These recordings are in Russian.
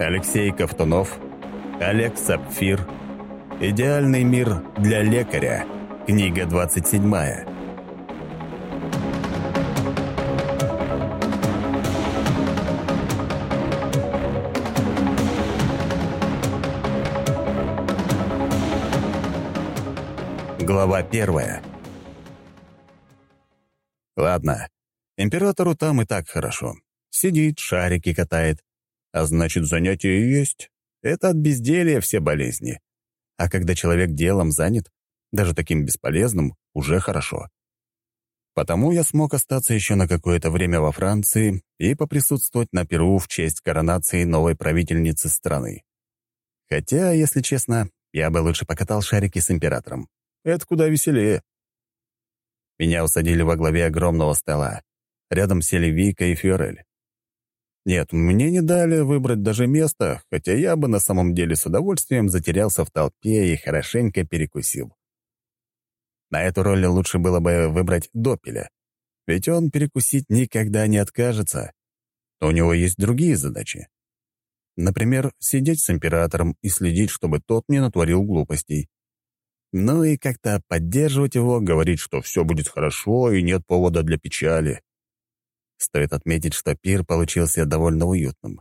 Алексей Ковтунов, Олег Сапфир. «Идеальный мир для лекаря». Книга 27. Глава первая. Ладно, императору там и так хорошо. Сидит, шарики катает. А значит, занятия есть. Это от безделья все болезни. А когда человек делом занят, даже таким бесполезным, уже хорошо. Потому я смог остаться еще на какое-то время во Франции и поприсутствовать на Перу в честь коронации новой правительницы страны. Хотя, если честно, я бы лучше покатал шарики с императором. Это куда веселее. Меня усадили во главе огромного стола. Рядом сели Вика и Фиорель. Нет, мне не дали выбрать даже место, хотя я бы на самом деле с удовольствием затерялся в толпе и хорошенько перекусил. На эту роль лучше было бы выбрать Допеля, ведь он перекусить никогда не откажется. у него есть другие задачи. Например, сидеть с императором и следить, чтобы тот не натворил глупостей. Ну и как-то поддерживать его, говорить, что все будет хорошо и нет повода для печали. Стоит отметить, что пир получился довольно уютным.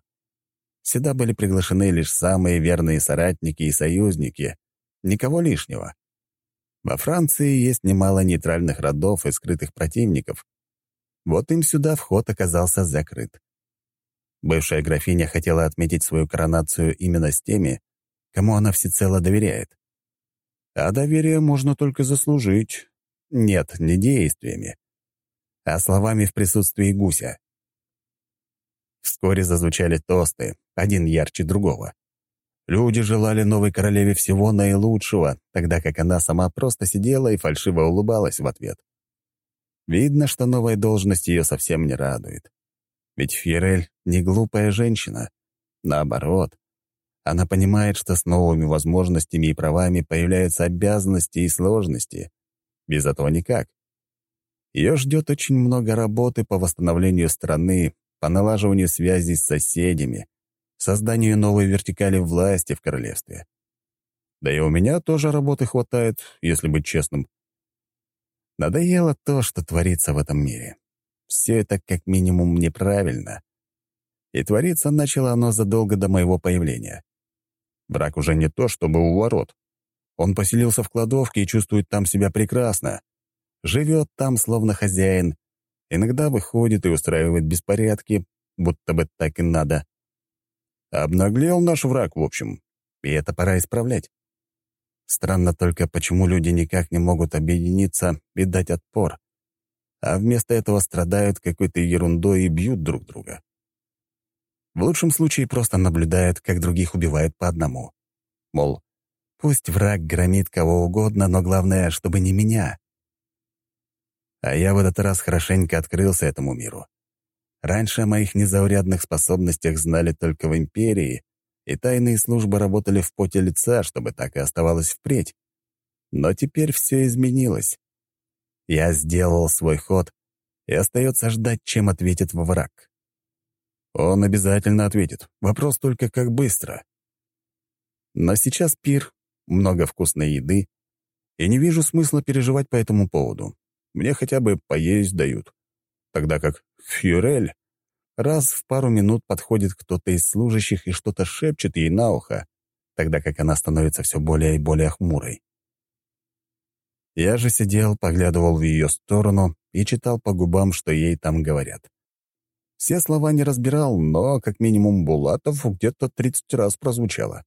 Сюда были приглашены лишь самые верные соратники и союзники, никого лишнего. Во Франции есть немало нейтральных родов и скрытых противников. Вот им сюда вход оказался закрыт. Бывшая графиня хотела отметить свою коронацию именно с теми, кому она всецело доверяет. А доверие можно только заслужить. Нет, не действиями, а словами в присутствии гуся. Вскоре зазвучали тосты, один ярче другого. Люди желали новой королеве всего наилучшего, тогда как она сама просто сидела и фальшиво улыбалась в ответ. Видно, что новая должность ее совсем не радует. Ведь Фьерель — не глупая женщина. Наоборот, она понимает, что с новыми возможностями и правами появляются обязанности и сложности. Без этого никак. Ее ждет очень много работы по восстановлению страны, по налаживанию связей с соседями, созданию новой вертикали власти в королевстве. Да и у меня тоже работы хватает, если быть честным. Надоело то, что творится в этом мире. Все это как минимум неправильно. И твориться начало оно задолго до моего появления. Брак уже не то, чтобы у ворот. Он поселился в кладовке и чувствует там себя прекрасно. Живет там, словно хозяин. Иногда выходит и устраивает беспорядки, будто бы так и надо. Обнаглел наш враг, в общем. И это пора исправлять. Странно только, почему люди никак не могут объединиться и дать отпор, а вместо этого страдают какой-то ерундой и бьют друг друга. В лучшем случае просто наблюдают, как других убивают по одному. Мол, пусть враг громит кого угодно, но главное, чтобы не меня. А я в этот раз хорошенько открылся этому миру. Раньше о моих незаурядных способностях знали только в Империи, и тайные службы работали в поте лица, чтобы так и оставалось впредь. Но теперь все изменилось. Я сделал свой ход, и остается ждать, чем ответит враг. Он обязательно ответит. Вопрос только, как быстро. Но сейчас пир, много вкусной еды, и не вижу смысла переживать по этому поводу. Мне хотя бы поесть дают. Тогда как Фьюрель раз в пару минут подходит кто-то из служащих и что-то шепчет ей на ухо, тогда как она становится все более и более хмурой. Я же сидел, поглядывал в ее сторону и читал по губам, что ей там говорят. Все слова не разбирал, но как минимум Булатов где-то 30 раз прозвучало.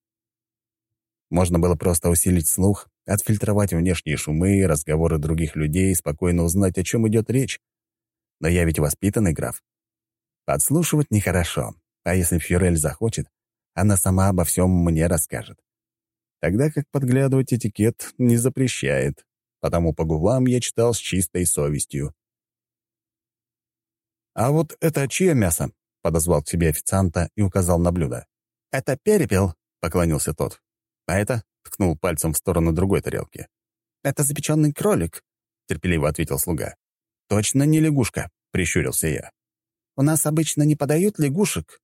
Можно было просто усилить слух, отфильтровать внешние шумы, разговоры других людей, спокойно узнать, о чем идет речь. Но я ведь воспитанный граф. Подслушивать нехорошо, а если Фюрель захочет, она сама обо всем мне расскажет. Тогда как подглядывать этикет не запрещает, потому по губам я читал с чистой совестью. «А вот это чье мясо?» — подозвал к себе официанта и указал на блюдо. «Это перепел», — поклонился тот. «А это?» — ткнул пальцем в сторону другой тарелки. «Это запеченный кролик», — терпеливо ответил слуга. «Точно не лягушка», — прищурился я. «У нас обычно не подают лягушек».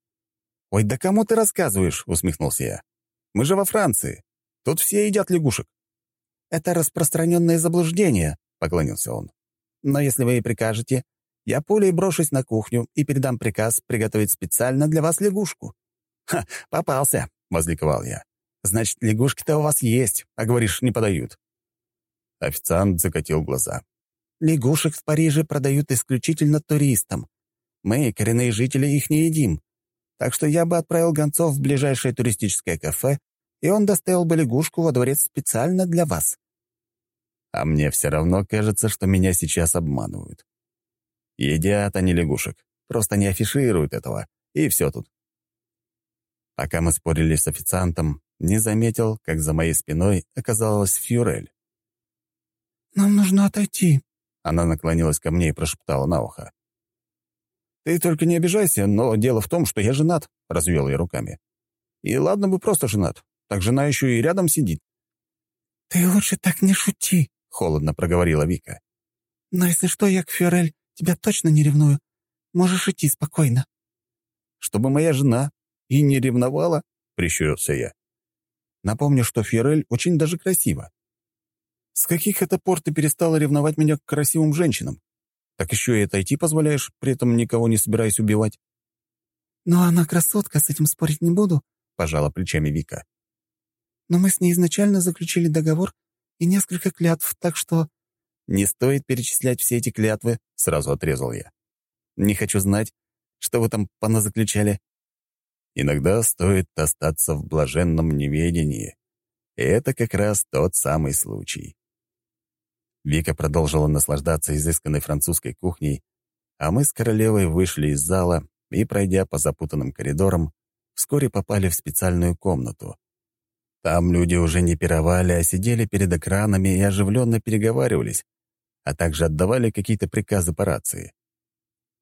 «Ой, да кому ты рассказываешь?» — усмехнулся я. «Мы же во Франции. Тут все едят лягушек». «Это распространенное заблуждение», — поклонился он. «Но если вы и прикажете, я пулей брошусь на кухню и передам приказ приготовить специально для вас лягушку». «Ха, попался», — возликовал я. «Значит, лягушки-то у вас есть, а говоришь, не подают». Официант закатил глаза. «Лягушек в Париже продают исключительно туристам. Мы, коренные жители, их не едим. Так что я бы отправил гонцов в ближайшее туристическое кафе, и он доставил бы лягушку во дворец специально для вас». А мне все равно кажется, что меня сейчас обманывают. Едят они лягушек, просто не афишируют этого, и все тут. Пока мы спорили с официантом, не заметил, как за моей спиной оказалась Фьюрель. «Нам нужно отойти». Она наклонилась ко мне и прошептала на ухо. «Ты только не обижайся, но дело в том, что я женат», — развел я руками. «И ладно бы просто женат, так жена еще и рядом сидит». «Ты лучше так не шути», — холодно проговорила Вика. «Но если что, я к Фьюрель Тебя точно не ревную. Можешь идти спокойно». «Чтобы моя жена и не ревновала?» — прищурился я. «Напомню, что Фьорель очень даже красива. С каких это пор ты перестала ревновать меня к красивым женщинам? Так еще и отойти позволяешь, при этом никого не собираясь убивать?» «Ну, она красотка, с этим спорить не буду», — пожала плечами Вика. «Но мы с ней изначально заключили договор и несколько клятв, так что...» «Не стоит перечислять все эти клятвы», — сразу отрезал я. «Не хочу знать, что вы там поназаключали». Иногда стоит остаться в блаженном неведении. И это как раз тот самый случай. Вика продолжила наслаждаться изысканной французской кухней, а мы с королевой вышли из зала и, пройдя по запутанным коридорам, вскоре попали в специальную комнату. Там люди уже не пировали, а сидели перед экранами и оживленно переговаривались, а также отдавали какие-то приказы по рации.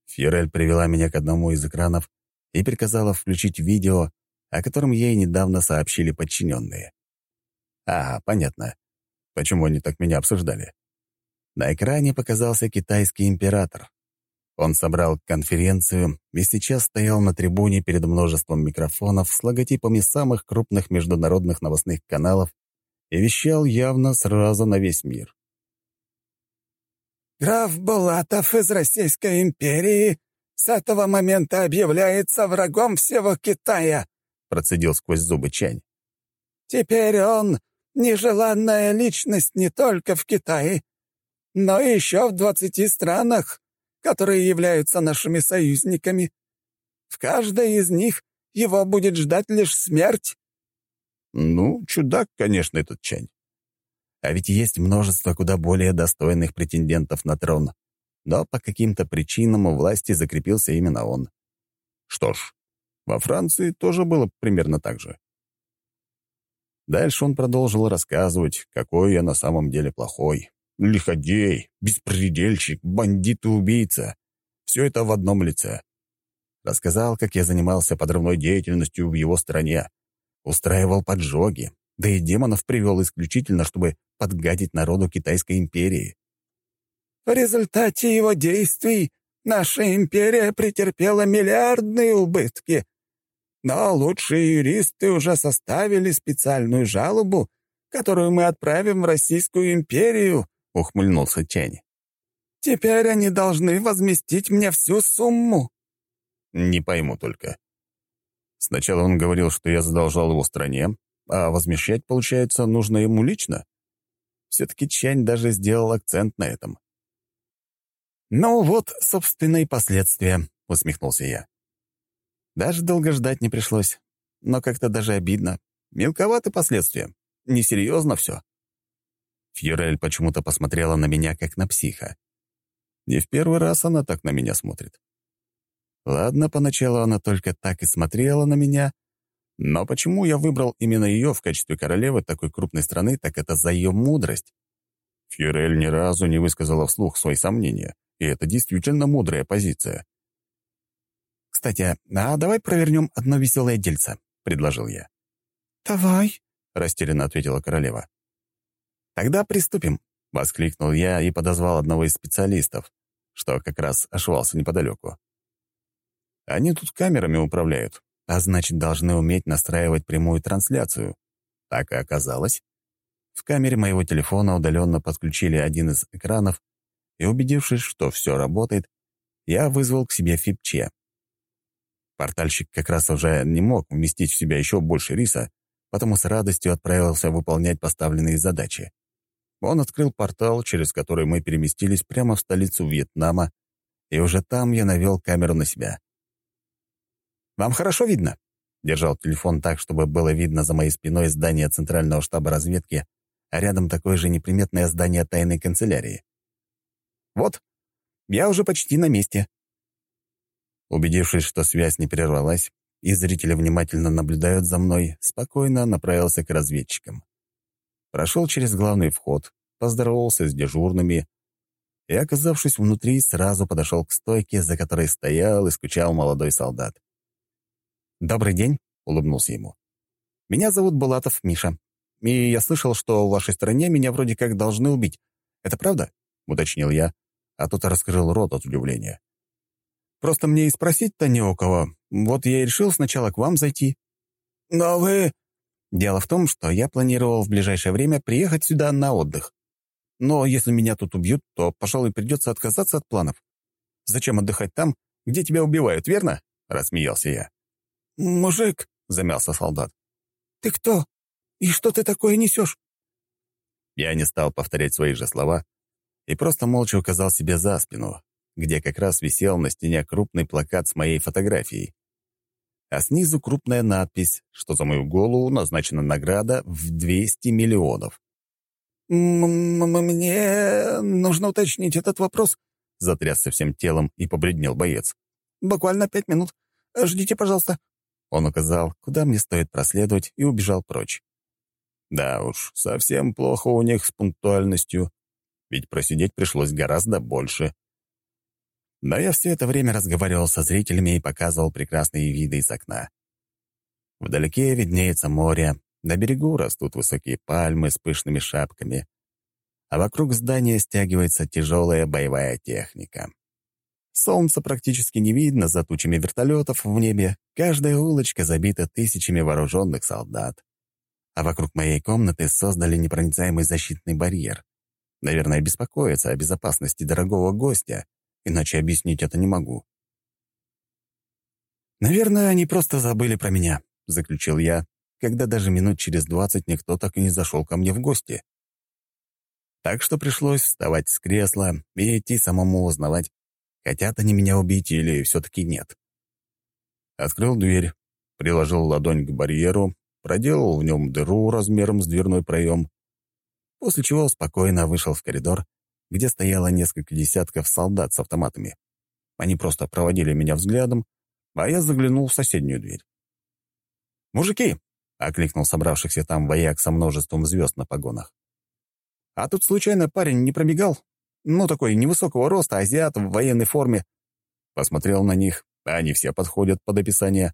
Фьюрель привела меня к одному из экранов и приказала включить видео, о котором ей недавно сообщили подчиненные. А, понятно, почему они так меня обсуждали. На экране показался китайский император. Он собрал конференцию и сейчас стоял на трибуне перед множеством микрофонов с логотипами самых крупных международных новостных каналов и вещал явно сразу на весь мир. Граф Булатов из Российской империи с этого момента объявляется врагом всего Китая», — процедил сквозь зубы Чань. «Теперь он — нежеланная личность не только в Китае, но и еще в двадцати странах, которые являются нашими союзниками. В каждой из них его будет ждать лишь смерть». «Ну, чудак, конечно, этот Чань. А ведь есть множество куда более достойных претендентов на трон. Но по каким-то причинам у власти закрепился именно он. Что ж, во Франции тоже было примерно так же. Дальше он продолжил рассказывать, какой я на самом деле плохой. Лиходей, беспредельщик, бандит и убийца. Все это в одном лице. Рассказал, как я занимался подрывной деятельностью в его стране. Устраивал поджоги, да и демонов привел исключительно, чтобы подгадить народу Китайской империи. В результате его действий наша империя претерпела миллиардные убытки. Но лучшие юристы уже составили специальную жалобу, которую мы отправим в Российскую империю», — ухмыльнулся Чэнь. «Теперь они должны возместить мне всю сумму». «Не пойму только. Сначала он говорил, что я задолжал его стране, а возмещать, получается, нужно ему лично. Все-таки Чань даже сделал акцент на этом. «Ну вот, собственно, и последствия», — усмехнулся я. Даже долго ждать не пришлось. Но как-то даже обидно. Мелковаты последствия. Несерьезно все. Фьюрель почему-то посмотрела на меня, как на психа. Не в первый раз она так на меня смотрит. Ладно, поначалу она только так и смотрела на меня, но почему я выбрал именно ее в качестве королевы такой крупной страны, так это за ее мудрость. Фьюрель ни разу не высказала вслух свои сомнения, и это действительно мудрая позиция. «Кстати, а давай провернем одно веселое дельце», — предложил я. «Давай», — растерянно ответила королева. «Тогда приступим», — воскликнул я и подозвал одного из специалистов, что как раз ошвался неподалеку. Они тут камерами управляют, а значит, должны уметь настраивать прямую трансляцию. Так и оказалось. В камере моего телефона удаленно подключили один из экранов, и, убедившись, что все работает, я вызвал к себе Фипче. Портальщик как раз уже не мог вместить в себя еще больше риса, потому с радостью отправился выполнять поставленные задачи. Он открыл портал, через который мы переместились прямо в столицу Вьетнама, и уже там я навел камеру на себя. «Вам хорошо видно?» Держал телефон так, чтобы было видно за моей спиной здание Центрального штаба разведки, а рядом такое же неприметное здание тайной канцелярии. «Вот, я уже почти на месте». Убедившись, что связь не прервалась, и зрители внимательно наблюдают за мной, спокойно направился к разведчикам. Прошел через главный вход, поздоровался с дежурными и, оказавшись внутри, сразу подошел к стойке, за которой стоял и скучал молодой солдат. «Добрый день», — улыбнулся ему. «Меня зовут Булатов Миша, и я слышал, что в вашей стране меня вроде как должны убить. Это правда?» — уточнил я, а тот раскрыл рот от удивления. «Просто мне и спросить-то не у кого. Вот я и решил сначала к вам зайти». «Но вы...» «Дело в том, что я планировал в ближайшее время приехать сюда на отдых. Но если меня тут убьют, то, пожалуй, придется отказаться от планов. Зачем отдыхать там, где тебя убивают, верно?» — рассмеялся я. «Мужик», — замялся солдат, — «ты кто? И что ты такое несешь?» Я не стал повторять свои же слова и просто молча указал себе за спину, где как раз висел на стене крупный плакат с моей фотографией. А снизу крупная надпись, что за мою голову назначена награда в 200 миллионов. «Мне нужно уточнить этот вопрос», — затрясся всем телом и побледнел боец. «Буквально пять минут. Ждите, пожалуйста». Он указал, куда мне стоит проследовать, и убежал прочь. Да уж, совсем плохо у них с пунктуальностью, ведь просидеть пришлось гораздо больше. Но я все это время разговаривал со зрителями и показывал прекрасные виды из окна. Вдалеке виднеется море, на берегу растут высокие пальмы с пышными шапками, а вокруг здания стягивается тяжелая боевая техника. Солнца практически не видно за тучами вертолетов в небе, каждая улочка забита тысячами вооруженных солдат. А вокруг моей комнаты создали непроницаемый защитный барьер. Наверное, беспокоятся о безопасности дорогого гостя, иначе объяснить это не могу. «Наверное, они просто забыли про меня», — заключил я, когда даже минут через двадцать никто так и не зашел ко мне в гости. Так что пришлось вставать с кресла и идти самому узнавать, Хотят они меня убить или все-таки нет? Открыл дверь, приложил ладонь к барьеру, проделал в нем дыру размером с дверной проем, после чего спокойно вышел в коридор, где стояло несколько десятков солдат с автоматами. Они просто проводили меня взглядом, а я заглянул в соседнюю дверь. «Мужики!» — окликнул собравшихся там вояк со множеством звезд на погонах. «А тут случайно парень не пробегал? Ну, такой невысокого роста, азиат в военной форме. Посмотрел на них, а они все подходят под описание.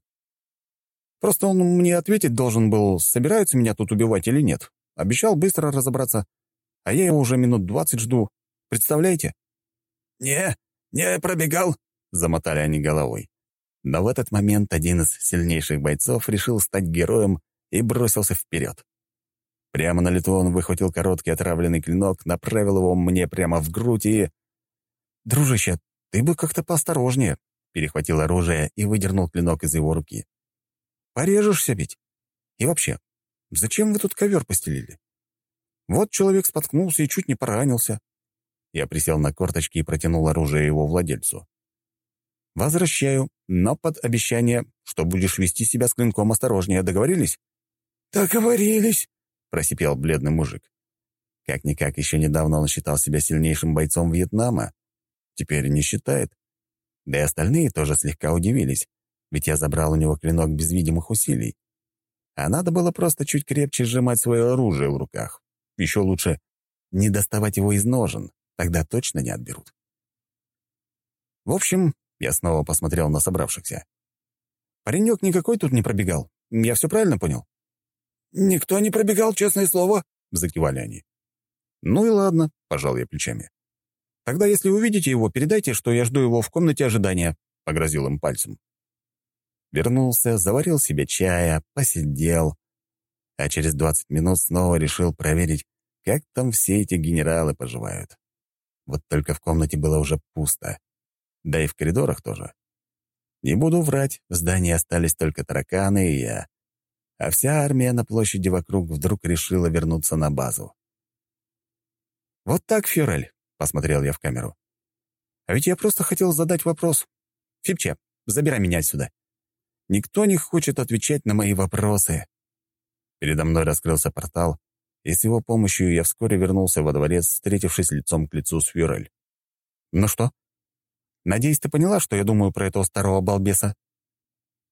Просто он мне ответить должен был, собираются меня тут убивать или нет. Обещал быстро разобраться. А я его уже минут двадцать жду. Представляете? «Не, не пробегал», — замотали они головой. Но в этот момент один из сильнейших бойцов решил стать героем и бросился вперед. Прямо на лету он выхватил короткий отравленный клинок, направил его мне прямо в грудь и... «Дружище, ты бы как-то поосторожнее», — перехватил оружие и выдернул клинок из его руки. «Порежешься ведь? И вообще, зачем вы тут ковер постелили? Вот человек споткнулся и чуть не поранился». Я присел на корточки и протянул оружие его владельцу. «Возвращаю, но под обещание, что будешь вести себя с клинком осторожнее. Договорились?» «Договорились», — просипел бледный мужик. Как-никак, еще недавно он считал себя сильнейшим бойцом Вьетнама. Теперь не считает. Да и остальные тоже слегка удивились, ведь я забрал у него клинок без видимых усилий. А надо было просто чуть крепче сжимать свое оружие в руках. Еще лучше не доставать его из ножен, тогда точно не отберут. В общем, я снова посмотрел на собравшихся. Паренек никакой тут не пробегал. Я все правильно понял? «Никто не пробегал, честное слово», — закивали они. «Ну и ладно», — пожал я плечами. «Тогда, если увидите его, передайте, что я жду его в комнате ожидания», — погрозил им пальцем. Вернулся, заварил себе чая, посидел, а через 20 минут снова решил проверить, как там все эти генералы поживают. Вот только в комнате было уже пусто. Да и в коридорах тоже. Не буду врать, в здании остались только тараканы и я. А вся армия на площади вокруг вдруг решила вернуться на базу. «Вот так, Фюрель», — посмотрел я в камеру. «А ведь я просто хотел задать вопрос. Фипче, забирай меня отсюда. Никто не хочет отвечать на мои вопросы». Передо мной раскрылся портал, и с его помощью я вскоре вернулся во дворец, встретившись лицом к лицу с Фюрель. «Ну что? Надеюсь, ты поняла, что я думаю про этого старого балбеса?»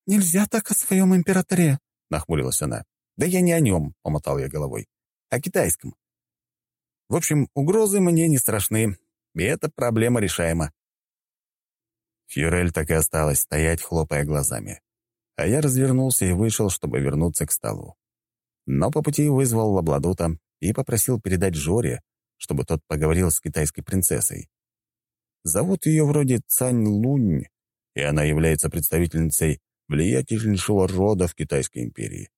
«Нельзя так о своем императоре», — нахмурилась она. «Да я не о нем», — помотал я головой, — «о китайском. В общем, угрозы мне не страшны, и эта проблема решаема». Фьюрель так и осталась стоять, хлопая глазами. А я развернулся и вышел, чтобы вернуться к столу но по пути вызвал Лабладута и попросил передать Жоре, чтобы тот поговорил с китайской принцессой. Зовут ее вроде Цань Лунь, и она является представительницей влиятельнейшего рода в Китайской империи.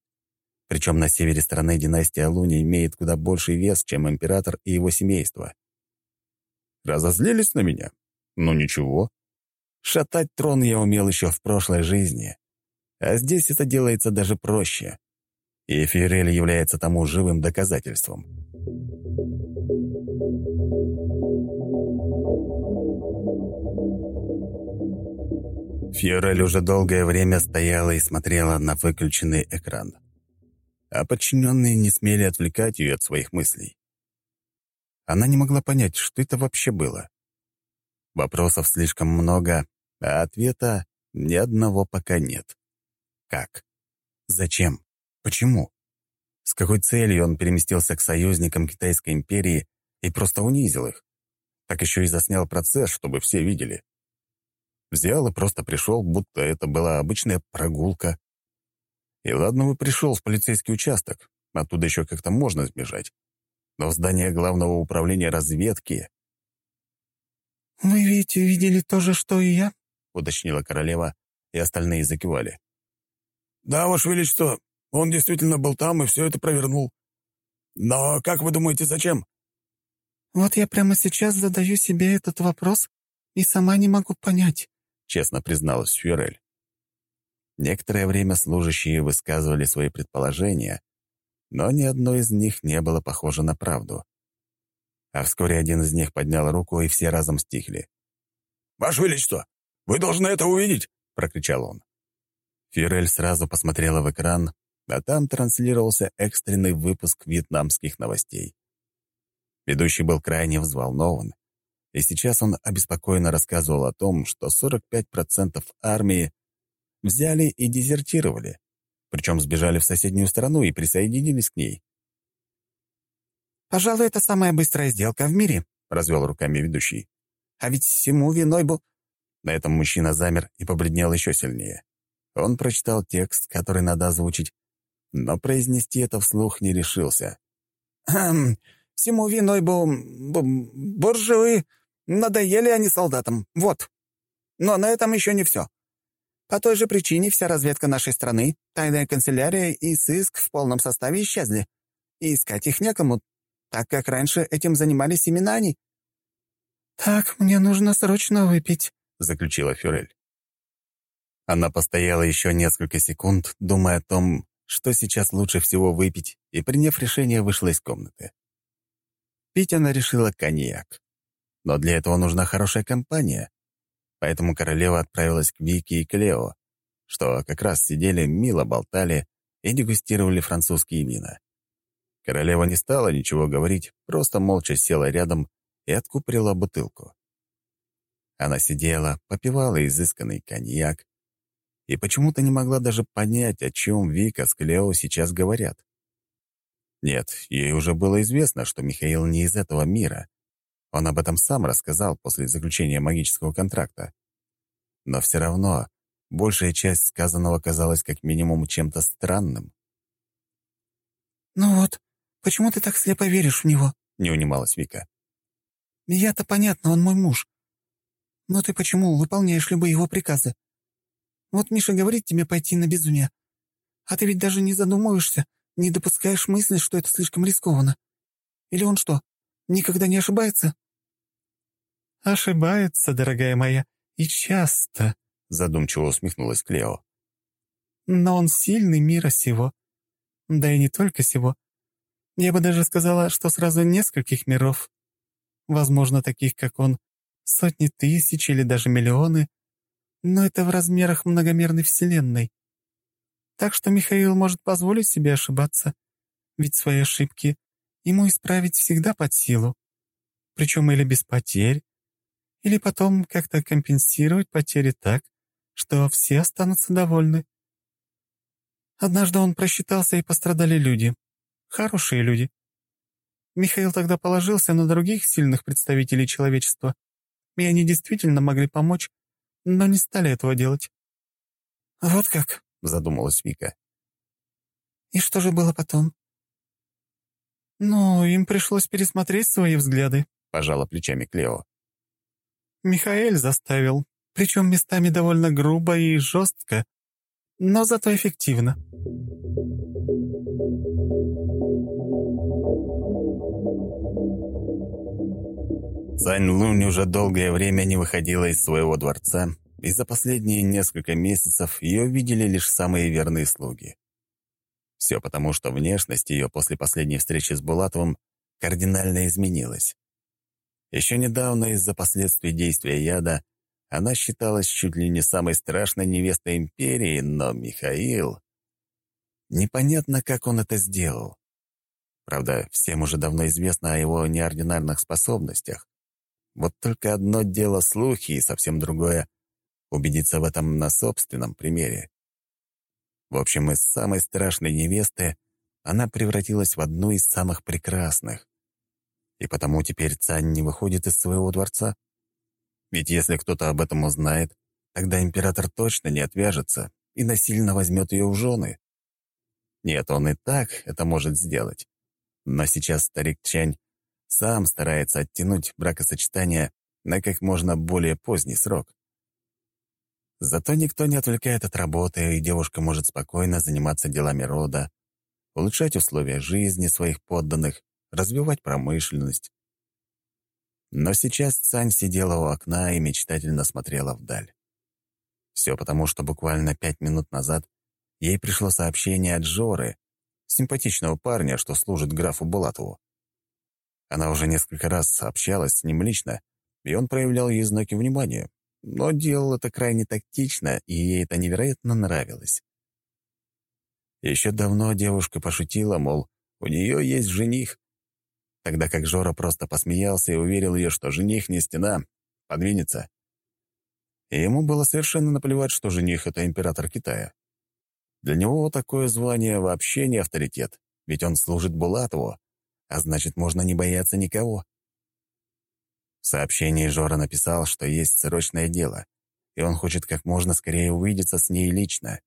Причем на севере страны династия Луни имеет куда больший вес, чем император и его семейство. Разозлились на меня? Ну ничего. Шатать трон я умел еще в прошлой жизни, а здесь это делается даже проще и Фиорель является тому живым доказательством. Фиорель уже долгое время стояла и смотрела на выключенный экран. А подчиненные не смели отвлекать ее от своих мыслей. Она не могла понять, что это вообще было. Вопросов слишком много, а ответа ни одного пока нет. Как? Зачем? Почему? С какой целью он переместился к союзникам Китайской империи и просто унизил их? Так еще и заснял процесс, чтобы все видели. Взял и просто пришел, будто это была обычная прогулка. И ладно бы пришел в полицейский участок, оттуда еще как-то можно сбежать. Но в здание главного управления разведки... «Вы ведь видели то же, что и я?» — уточнила королева, и остальные закивали. «Да, Ваше Величество, он действительно был там и все это провернул. Но как вы думаете, зачем?» «Вот я прямо сейчас задаю себе этот вопрос и сама не могу понять», — честно призналась Фюрель. Некоторое время служащие высказывали свои предположения, но ни одно из них не было похоже на правду. А вскоре один из них поднял руку, и все разом стихли. «Ваше Величество, вы должны это увидеть!» — прокричал он. Фюрель сразу посмотрела в экран, а там транслировался экстренный выпуск вьетнамских новостей. Ведущий был крайне взволнован, и сейчас он обеспокоенно рассказывал о том, что 45% армии взяли и дезертировали, причем сбежали в соседнюю страну и присоединились к ней. «Пожалуй, это самая быстрая сделка в мире», — развел руками ведущий. «А ведь всему виной был...» На этом мужчина замер и побледнел еще сильнее. Он прочитал текст, который надо озвучить, но произнести это вслух не решился. «Хм, всему виной был... буржуи. Надоели они солдатам. Вот. Но на этом еще не все. По той же причине вся разведка нашей страны, тайная канцелярия и сыск в полном составе исчезли. И искать их некому, так как раньше этим занимались именно они». «Так, мне нужно срочно выпить», — заключила Фюрель. Она постояла еще несколько секунд, думая о том, что сейчас лучше всего выпить, и, приняв решение, вышла из комнаты. Пить она решила коньяк. Но для этого нужна хорошая компания. Поэтому королева отправилась к Вики и Клео, что как раз сидели, мило болтали и дегустировали французские вина. Королева не стала ничего говорить, просто молча села рядом и откупорила бутылку. Она сидела, попивала изысканный коньяк, и почему-то не могла даже понять, о чем Вика с Клео сейчас говорят. Нет, ей уже было известно, что Михаил не из этого мира. Он об этом сам рассказал после заключения магического контракта. Но все равно большая часть сказанного казалась как минимум чем-то странным. «Ну вот, почему ты так слепо веришь в него?» — не унималась Вика. «Я-то понятно, он мой муж. Но ты почему выполняешь любые его приказы? Вот Миша говорит тебе пойти на безумие. А ты ведь даже не задумываешься, не допускаешь мысли, что это слишком рискованно. Или он что, никогда не ошибается?» «Ошибается, дорогая моя, и часто», — задумчиво усмехнулась Клео. «Но он сильный мира сего. Да и не только сего. Я бы даже сказала, что сразу нескольких миров. Возможно, таких, как он, сотни тысяч или даже миллионы, но это в размерах многомерной Вселенной. Так что Михаил может позволить себе ошибаться, ведь свои ошибки ему исправить всегда под силу. Причем или без потерь, или потом как-то компенсировать потери так, что все останутся довольны. Однажды он просчитался, и пострадали люди. Хорошие люди. Михаил тогда положился на других сильных представителей человечества, и они действительно могли помочь, но не стали этого делать. «Вот как?» — задумалась Вика. «И что же было потом?» «Ну, им пришлось пересмотреть свои взгляды», — пожала плечами Клео. Михаэль заставил, причем местами довольно грубо и жестко, но зато эффективно. Цань Лунь уже долгое время не выходила из своего дворца, и за последние несколько месяцев ее видели лишь самые верные слуги. Все потому, что внешность ее после последней встречи с Булатовым кардинально изменилась. Еще недавно из-за последствий действия яда она считалась чуть ли не самой страшной невестой империи, но Михаил... Непонятно, как он это сделал. Правда, всем уже давно известно о его неординарных способностях. Вот только одно дело слухи, и совсем другое — убедиться в этом на собственном примере. В общем, из самой страшной невесты она превратилась в одну из самых прекрасных. И потому теперь Цань не выходит из своего дворца. Ведь если кто-то об этом узнает, тогда император точно не отвяжется и насильно возьмет ее в жены. Нет, он и так это может сделать. Но сейчас старик Чань сам старается оттянуть бракосочетание на как можно более поздний срок. Зато никто не отвлекает от работы, и девушка может спокойно заниматься делами рода, улучшать условия жизни своих подданных, развивать промышленность. Но сейчас Цань сидела у окна и мечтательно смотрела вдаль. Все потому, что буквально пять минут назад ей пришло сообщение от Жоры, симпатичного парня, что служит графу Булатову. Она уже несколько раз общалась с ним лично, и он проявлял ей знаки внимания, но делал это крайне тактично, и ей это невероятно нравилось. Еще давно девушка пошутила, мол, у нее есть жених, тогда как Жора просто посмеялся и уверил ее, что жених не стена, подвинется. И ему было совершенно наплевать, что жених — это император Китая. Для него такое звание вообще не авторитет, ведь он служит Булатову, а значит, можно не бояться никого. В сообщении Жора написал, что есть срочное дело, и он хочет как можно скорее увидеться с ней лично.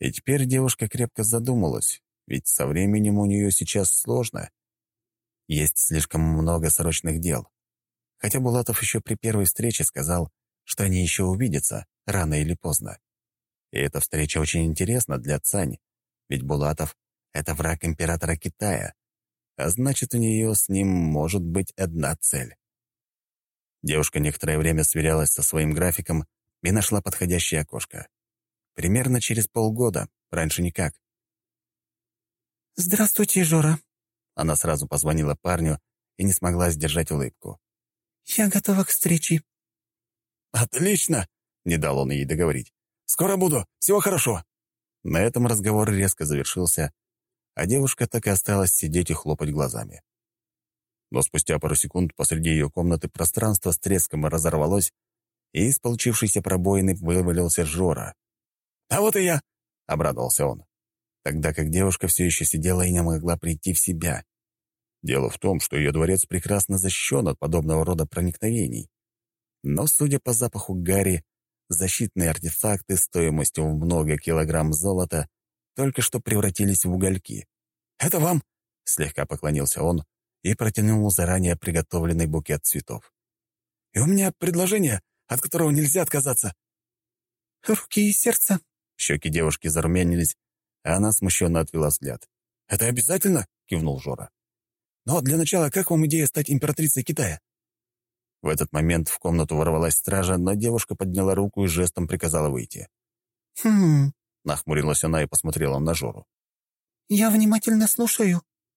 И теперь девушка крепко задумалась, ведь со временем у нее сейчас сложно. Есть слишком много срочных дел. Хотя Булатов еще при первой встрече сказал, что они еще увидятся, рано или поздно. И эта встреча очень интересна для Цани, ведь Булатов — это враг императора Китая, а значит, у нее с ним может быть одна цель. Девушка некоторое время сверялась со своим графиком и нашла подходящее окошко. Примерно через полгода, раньше никак. «Здравствуйте, Жора», она сразу позвонила парню и не смогла сдержать улыбку. «Я готова к встрече». «Отлично!» — не дал он ей договорить. «Скоро буду. Всего хорошо». На этом разговор резко завершился, а девушка так и осталась сидеть и хлопать глазами. Но спустя пару секунд посреди ее комнаты пространство с треском разорвалось, и из получившейся пробоины вывалился Жора. «А вот и я!» — обрадовался он тогда как девушка все еще сидела и не могла прийти в себя. Дело в том, что ее дворец прекрасно защищен от подобного рода проникновений. Но, судя по запаху гари, защитные артефакты стоимостью в много килограмм золота только что превратились в угольки. «Это вам!» — слегка поклонился он и протянул заранее приготовленный букет цветов. «И у меня предложение, от которого нельзя отказаться». руки и сердце». Щеки девушки зарумянились, а она смущенно отвела взгляд. «Это обязательно?» — кивнул Жора. «Но для начала, как вам идея стать императрицей Китая?» В этот момент в комнату ворвалась стража, но девушка подняла руку и жестом приказала выйти. «Хм...» — нахмурилась она и посмотрела на Жору. «Я внимательно слушаю».